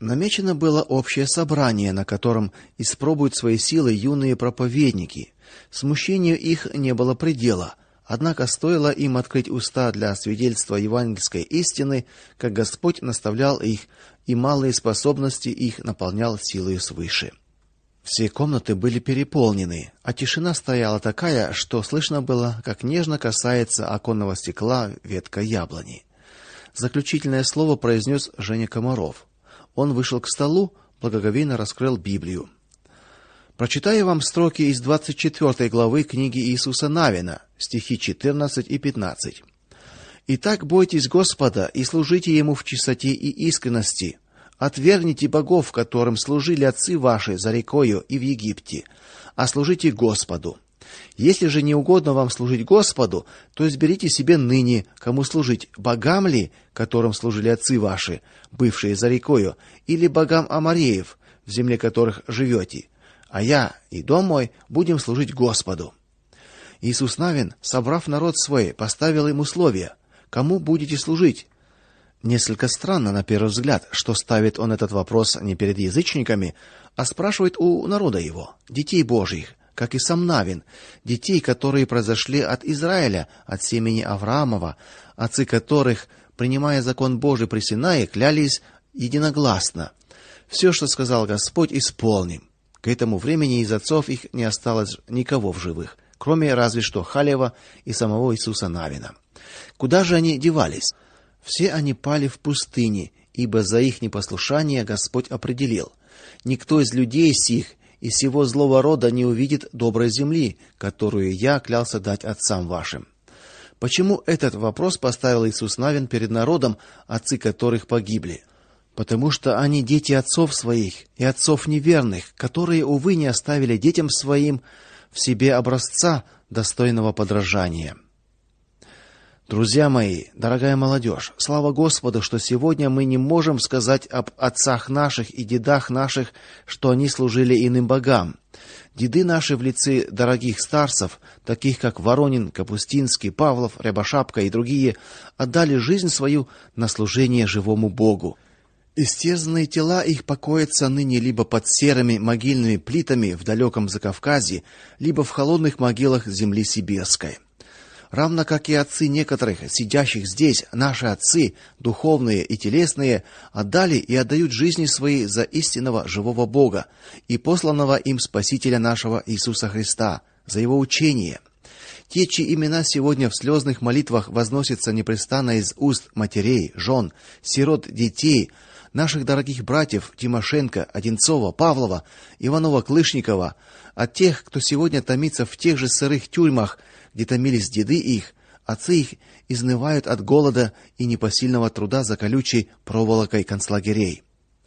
Намечено было общее собрание, на котором испробуют свои силы юные проповедники. Смущению их не было предела. Однако стоило им открыть уста для свидетельства евангельской истины, как Господь наставлял их, и малые способности их наполнял силой свыше. Все комнаты были переполнены, а тишина стояла такая, что слышно было, как нежно касается оконного стекла ветка яблони. Заключительное слово произнес Женя Комаров. Он вышел к столу, благоговейно раскрыл Библию. Прочитаю вам строки из 24 главы книги Иисуса Навина, стихи 14 и 15. Итак, бойтесь Господа и служите ему в чистоте и искренности. Отвергните богов, которым служили отцы ваши за рекою и в Египте, а служите Господу. Если же не угодно вам служить Господу, то изберите себе ныне, кому служить: богам ли, которым служили отцы ваши, бывшие за рекою, или богам амореев, в земле которых живете. А я и дом мой будем служить Господу. Иисус Навин, собрав народ свой, поставил им условия: кому будете служить? Несколько странно на первый взгляд, что ставит он этот вопрос не перед язычниками, а спрашивает у народа его, детей Божьих, как и сам Навин, детей, которые произошли от Израиля, от семени Авраамова, отцы которых, принимая закон Божий при Синае, клялись единогласно: все, что сказал Господь, исполним. К этому времени из отцов их не осталось никого в живых, кроме разве что Халева и самого Иисуса Навина. Куда же они девались? Все они пали в пустыне, ибо за их непослушание Господь определил: никто из людей сих и всего злого рода не увидит доброй земли, которую я клялся дать отцам вашим. Почему этот вопрос поставил Иисус Навин перед народом, отцы которых погибли? Потому что они дети отцов своих и отцов неверных, которые увы не оставили детям своим в себе образца достойного подражания. Друзья мои, дорогая молодежь, слава Господу, что сегодня мы не можем сказать об отцах наших и дедах наших, что они служили иным богам. Деды наши в лице дорогих старцев, таких как Воронин, Капустинский, Павлов, Рябошапка и другие, отдали жизнь свою на служение живому Богу. Истерзанные тела их покоятся ныне либо под серыми могильными плитами в далеком Закавказье, либо в холодных могилах земли сибирской равно как и отцы некоторых сидящих здесь, наши отцы, духовные и телесные, отдали и отдают жизни свои за истинного живого Бога и посланного им Спасителя нашего Иисуса Христа, за его учение. Те, чьи имена сегодня в слезных молитвах возносятся непрестанно из уст матерей, жен, сирот, детей, наших дорогих братьев Тимошенко, Одинцова, Павлова, Иванова-Клышникова, от тех, кто сегодня томится в тех же сырых тюрьмах, где томились деды их, отцы их изнывают от голода и непосильного труда за колючей проволокой концлагерей.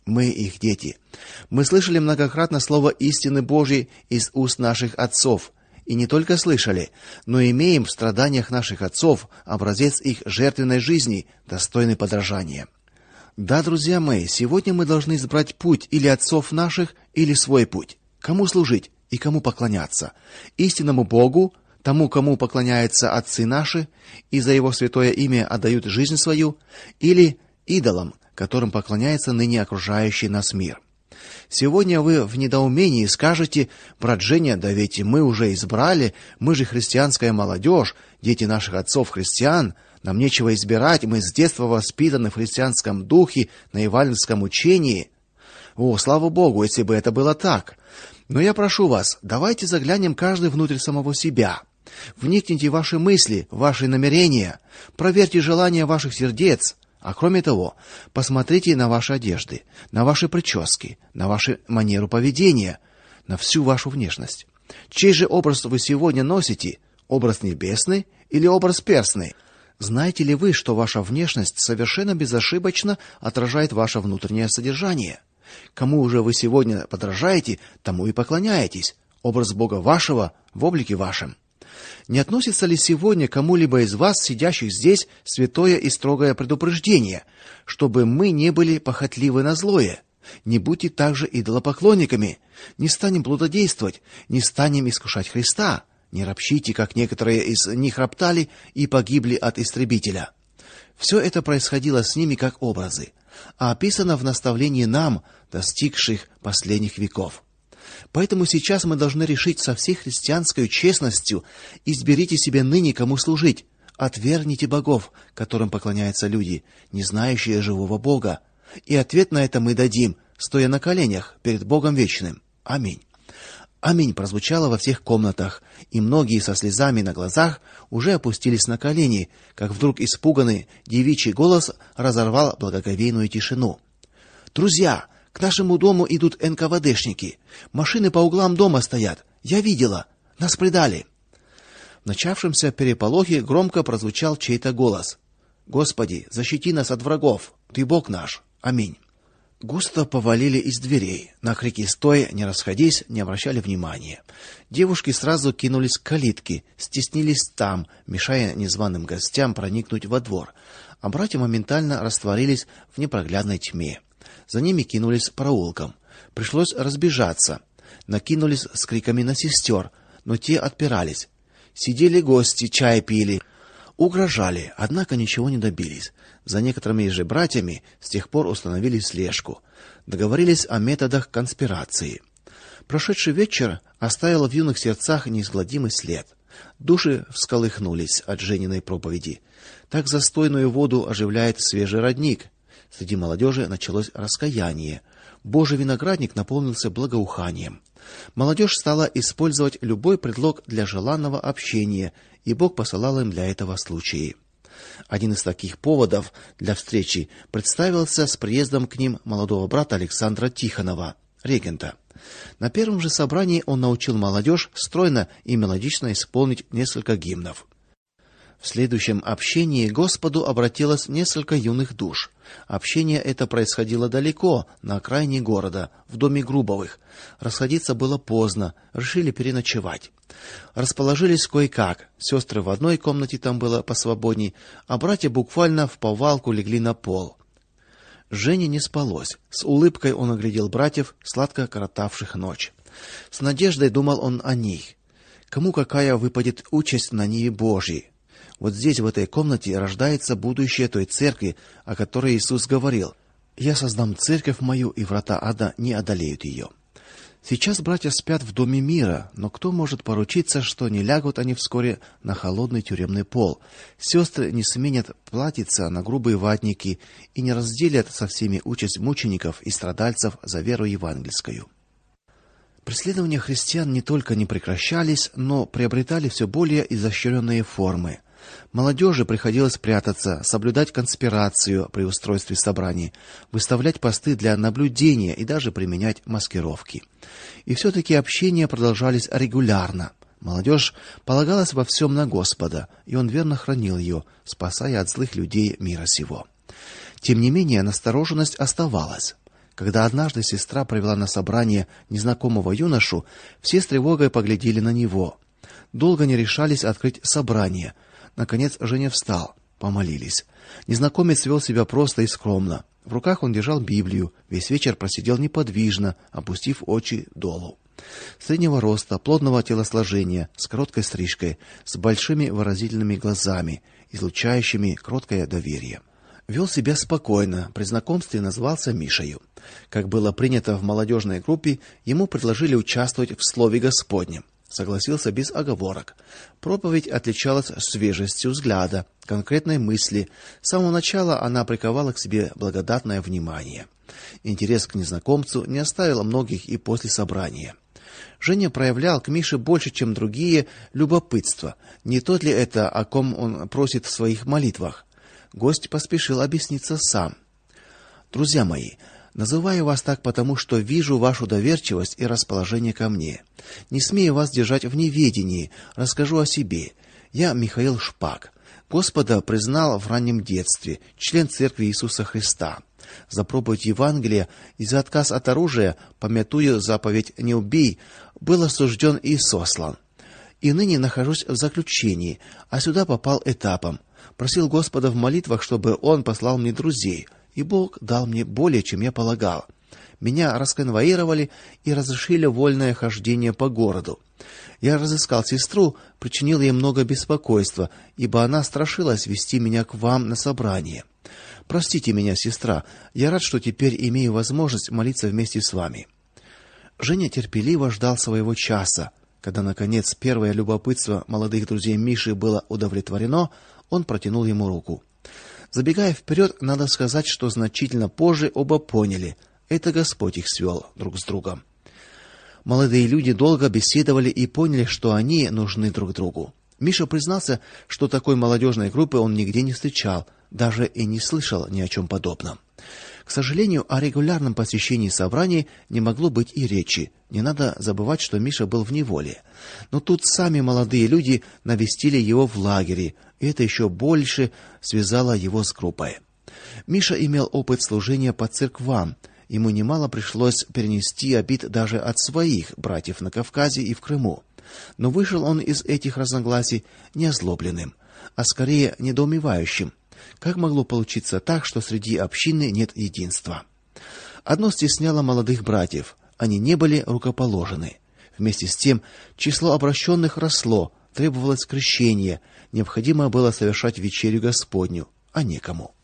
Мы их дети. Мы слышали многократно слово истины Божьей из уст наших отцов, и не только слышали, но имеем в страданиях наших отцов образец их жертвенной жизни, достойный подражания. Да, друзья мои, сегодня мы должны избрать путь или отцов наших, или свой путь. Кому служить и кому поклоняться? Истинному Богу, тому, кому поклоняются отцы наши и за его святое имя отдают жизнь свою, или идолам, которым поклоняется ныне окружающий нас мир. Сегодня вы в недоумении скажете: "Брат Женя, да ведь мы уже избрали, мы же христианская молодежь, дети наших отцов-христиан, нам нечего избирать, мы с детства воспитаны в христианском духе, на евангельском учении". О, слава Богу, если бы это было так. Но я прошу вас, давайте заглянем каждый внутрь самого себя. Вникните в ваши мысли, ваши намерения, проверьте желания ваших сердец, а кроме того, посмотрите на ваши одежды, на ваши прически, на вашу манеру поведения, на всю вашу внешность. Чей же образ вы сегодня носите? Образ небесный или образ перстный? Знаете ли вы, что ваша внешность совершенно безошибочно отражает ваше внутреннее содержание? Кому уже вы сегодня подражаете, тому и поклоняетесь. Образ Бога вашего в облике вашем. Не относится ли сегодня кому-либо из вас, сидящих здесь, святое и строгое предупреждение, чтобы мы не были похотливы на злое? Не будьте также идолопоклонниками, не станем блудодействовать, не станем искушать Христа, не ропщите, как некоторые из них роптали и погибли от истребителя. Все это происходило с ними как образы. а описано в наставлении нам, достигших последних веков. Поэтому сейчас мы должны решить со всей христианской честностью: изберите себе ныне кому служить. Отвергните богов, которым поклоняются люди, не знающие живого Бога. И ответ на это мы дадим, стоя на коленях перед Богом вечным. Аминь. Аминь прозвучало во всех комнатах, и многие со слезами на глазах уже опустились на колени, как вдруг испуганный девичий голос разорвал благоговейную тишину. Друзья, к нашему дому идут НКВДшники. Машины по углам дома стоят. Я видела. Нас предали. В начавшемся переполохе громко прозвучал чей-то голос. Господи, защити нас от врагов. Ты Бог наш. Аминь. Густо повалили из дверей. На крики "Стой, не расходись!" не обращали внимания. Девушки сразу кинулись к калитке, стеснились там, мешая незваным гостям проникнуть во двор. А братья моментально растворились в непроглядной тьме. За ними кинулись проулком. Пришлось разбежаться. Накинулись с криками на сестер, но те отпирались. Сидели гости, чай пили, угрожали, однако ничего не добились. За некоторыми же братьями с тех пор установили слежку, договорились о методах конспирации. Прошедший вечер оставил в юных сердцах неизгладимый след. Души всколыхнулись от Жениной проповеди. Так застойную воду оживляет свежий родник. Среди молодежи началось раскаяние. Божий виноградник наполнился благоуханием. Молодежь стала использовать любой предлог для желанного общения, и Бог посылал им для этого случаи. Один из таких поводов для встречи представился с приездом к ним молодого брата Александра Тихонова, регента. На первом же собрании он научил молодежь стройно и мелодично исполнить несколько гимнов. В следующем общении Господу обратилось несколько юных душ. Общение это происходило далеко, на окраине города, в доме Грубовых. Расходиться было поздно, решили переночевать. Расположились кое-как. Сестры в одной комнате там было посвободней, а братья буквально в повалку легли на пол. Жене не спалось. С улыбкой он оглядел братьев, сладко коротавших ночь. С надеждой думал он о них. Кому какая выпадет участь на ней Божьей? Вот здесь в этой комнате рождается будущее той церкви, о которой Иисус говорил: "Я создам церковь мою, и врата ада не одолеют ее». Сейчас братья спят в доме мира, но кто может поручиться, что не лягут они вскоре на холодный тюремный пол? Сестры не сменят платьица на грубые ватники и не разделят со всеми участь мучеников и страдальцев за веру евангельскую. Преследования христиан не только не прекращались, но приобретали все более изощренные формы. Молодежи приходилось прятаться, соблюдать конспирацию при устройстве собраний, выставлять посты для наблюдения и даже применять маскировки. И все таки общения продолжались регулярно. Молодежь полагалась во всем на Господа, и он верно хранил ее, спасая от злых людей мира сего. Тем не менее, настороженность оставалась. Когда однажды сестра провела на собрание незнакомого юношу, все с тревогой поглядели на него. Долго не решались открыть собрание, Наконец Женя встал, помолились. Незнакомец вел себя просто и скромно. В руках он держал Библию, весь вечер просидел неподвижно, опустив очи долу. Среднего роста, плотного телосложения, с короткой стрижкой, с большими выразительными глазами, излучающими кроткое доверие. Вел себя спокойно, при знакомстве назвался Мишею. Как было принято в молодежной группе, ему предложили участвовать в слове Господнем согласился без оговорок. Проповедь отличалась свежестью взгляда, конкретной мысли. С самого начала она приковала к себе благодатное внимание. Интерес к незнакомцу не оставил многих и после собрания. Женя проявлял к Мише больше, чем другие, любопытство. Не тот ли это, о ком он просит в своих молитвах? Гость поспешил объясниться сам. Друзья мои, Называю вас так потому, что вижу вашу доверчивость и расположение ко мне. Не смею вас держать в неведении, расскажу о себе. Я Михаил Шпак. Господа признал в раннем детстве, член церкви Иисуса Христа. За проповедь Евангелия и за отказ от оружия, помятуя заповедь «не убей», был осужден и сослан. И ныне нахожусь в заключении, а сюда попал этапом. Просил Господа в молитвах, чтобы он послал мне друзей – и Бог дал мне более, чем я полагал. Меня расконвоировали и разрешили вольное хождение по городу. Я разыскал сестру, причинил ей много беспокойства, ибо она страшилась вести меня к вам на собрание. Простите меня, сестра. Я рад, что теперь имею возможность молиться вместе с вами. Женя терпеливо ждал своего часа. Когда наконец первое любопытство молодых друзей Миши было удовлетворено, он протянул ему руку. Забегая вперед, надо сказать, что значительно позже оба поняли это Господь их свел друг с другом. Молодые люди долго беседовали и поняли, что они нужны друг другу. Миша признался, что такой молодежной группы он нигде не встречал, даже и не слышал ни о чем подобном. К сожалению, о регулярном посещении собраний не могло быть и речи. Не надо забывать, что Миша был в неволе. Но тут сами молодые люди навестили его в лагере, и это еще больше связало его с группой. Миша имел опыт служения по церквам. Ему немало пришлось перенести обид даже от своих братьев на Кавказе и в Крыму. Но вышел он из этих разногласий не озлобленным, а скорее недоумевающим. Как могло получиться так, что среди общины нет единства? Одно стесняло молодых братьев они не были рукоположены. Вместе с тем число обращенных росло, требовалось крещение, необходимо было совершать вечерю Господню, а некому.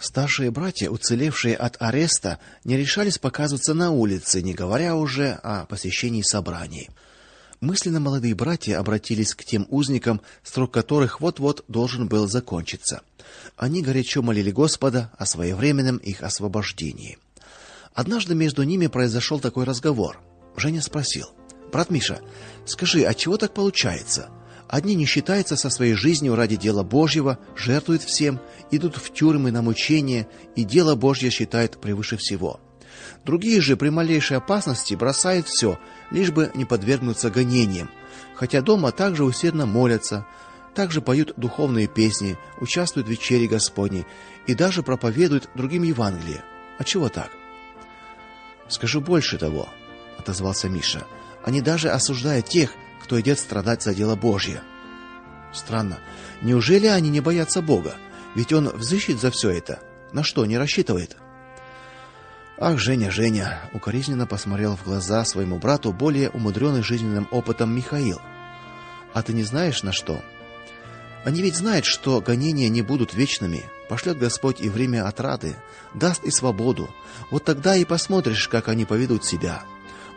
Старшие братья, уцелевшие от ареста, не решались показываться на улице, не говоря уже о посещении собраний. Мысленно молодые братья обратились к тем узникам, срок которых вот-вот должен был закончиться. Они горячо молили Господа о своевременном их освобождении. Однажды между ними произошел такой разговор. Женя спросил: "Брат Миша, скажи, а чего так получается? Одни не считаются со своей жизнью ради дела Божьего, жертвуют всем, идут в тюрьмы на мучения, и дело Божье считают превыше всего. Другие же при малейшей опасности бросают все, лишь бы не подвергнуться гонениям, хотя дома также усердно молятся, также поют духовные песни, участвуют в вечере Господней и даже проповедуют другим Евангелие. А чего так? Скажу больше того, отозвался Миша. Они даже осуждают тех, кто идет страдать за дело Божье. Странно. Неужели они не боятся Бога? Ведь он взыщет за все это. На что не рассчитывает? Ах, Женя, Женя, укоризненно посмотрел в глаза своему брату более умудренный жизненным опытом Михаил. А ты не знаешь на что? Они ведь знают, что гонения не будут вечными. Пошлет Господь и время отрады, даст и свободу. Вот тогда и посмотришь, как они поведут себя.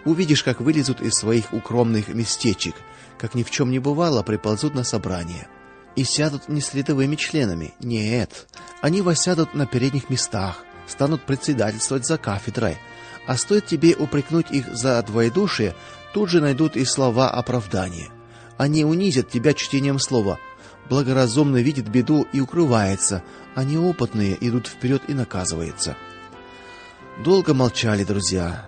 Увидишь, как вылезут из своих укромных местечек, как ни в чем не бывало, приползут на собрание и сядут не с рядовыми членами. Нет, они восядут на передних местах станут председательствовать за кафедрой. А стоит тебе упрекнуть их за двоедушие, тут же найдут и слова оправдания. Они унизят тебя чтением слова. Благоразумный видит беду и укрывается, а неопытные идут вперед и наказываются. Долго молчали друзья.